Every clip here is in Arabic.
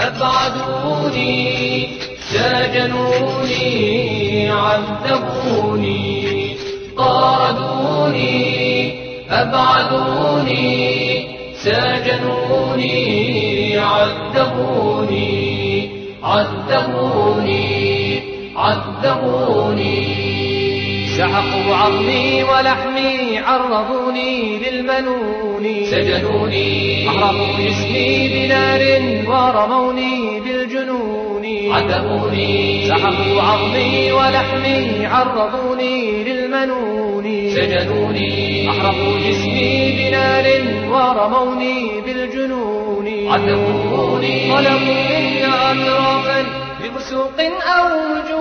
أبعدوني سجنوني عذبوني طاردوني أبعدوني سجنوني عذبوني عذبوني عذبوني. سحقوا عظمي ولحمي عرضوني للمنون سجنوني. أحرقوا جسمي بنار ورموني بالجنون عذبوني سحقوا عظمي ولحمي عرضوني للمنون سجنوني. أحرقوا جسمي بنار ورموني بالجنون عذبوني طلبوا مني اعترافا بفسوق أو مجون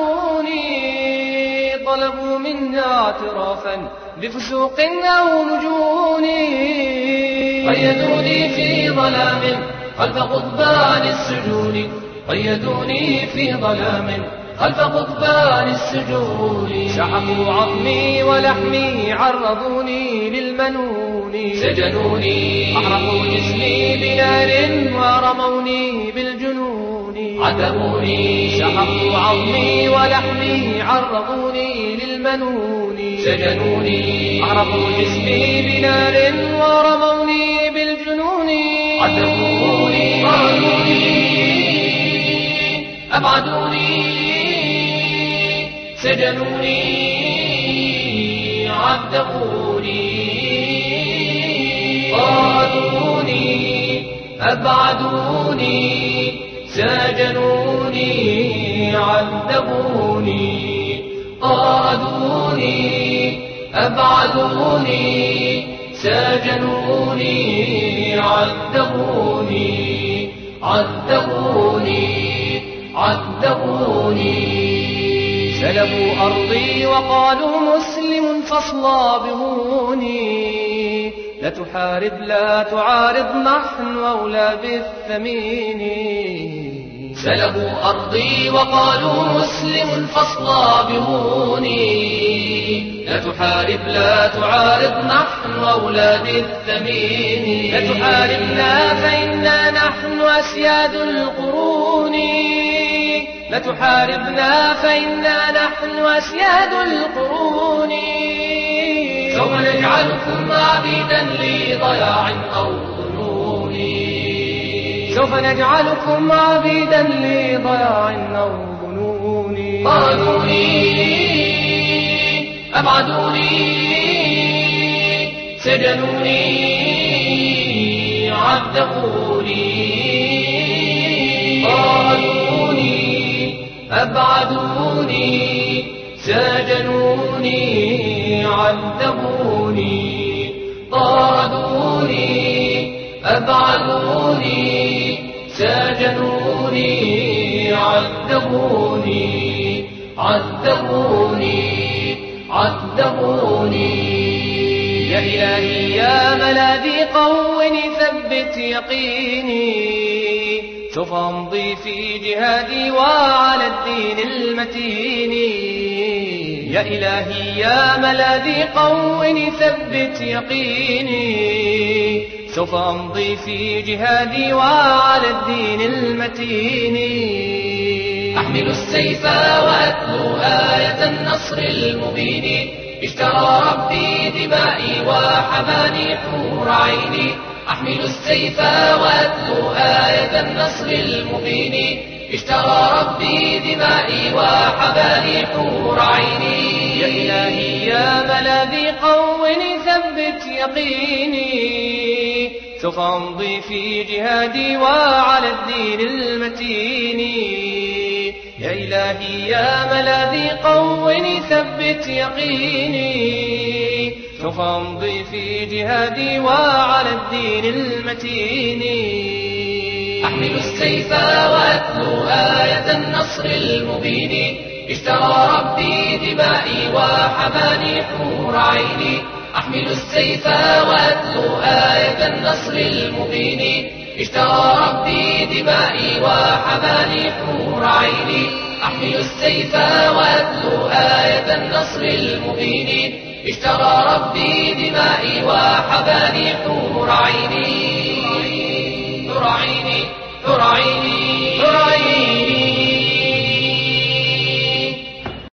طلبوا منا اعترافا بفسوق أو مجون قيدوني في ظلام خلف قضبان السجون. قيدوني في ظلام خلف قضبان السجون. سحقوا عظمي ولحمي عرضوني للمنون. سجنوني أحرقوا جسمي بنار ورموني بالجنون. عذبوني سحقوا عظمي ولحمي عرضوني للمنون. سجنوني. أحرقوا جسمي بنار ورموني بالجنون. عذبوني طردوني أبعدوني. سجنوني. عذبوني. طردوني أبعدوني. سجنوني عذبوني طردوني أبعدوني سجنوني عذبوني عذبوني عذبوني. سلبوا أرضي وقالوا مسلم فاصلابهوني لا تحارب لا تعارض نحن أولى بالثمين. سلبوا أرضي وقالوا مسلم فاصلابهوني لا تحارب لا تعارض نحن أولاد الثمين لا تحاربنا فإنا نحن أسياد القرون. لا تحاربنا فإنا نحن أسياد القرون. سوف نجعلكم عبيدا لضياع أو ظنون. سوف نجعلكم عبيدا لضياع أو ظنون. طردوني أبعدوني سجنوني عذبوني. طردوني أبعدوني. سجنوني عذبوني طردوني أبعدوني سجنوني عذبوني عذبوني عذبوني يا إلهي يا ملاذي قون ثبت يقيني. سوف أمضي في جهادي وعلى الدين المتين يا إلهي يا ملاذي قون ثبت يقيني سوف أمضي في جهادي وعلى الدين المتين. أحمل السيف وأتلو آية النصر المبين اشترى ربي دمائي وحماني حور عيني. أحمل السيف وأتلو آية النصر المبين اشترى ربي دمائي وحماني حور عيني. يا إلهي يا ملاذي قون ثبت يقيني. سوف أمضي في جهادي وعلى الدين المتين. يا إلهي يا ملاذي قون ثبت يقيني. سوف أمضي في جهادي وعلى الدين المتين. أحمل السيف وأتلو آية النصر المبين. اشترى ربي دمائي وحماني حور عيني. أحمل السيف وأتلو آية النصر المبين. اشترى ربي دمائي وحماني حور عيني. أحمل السيف وأتلو آية النصر المبين. اشترى ربي دمائي وحماني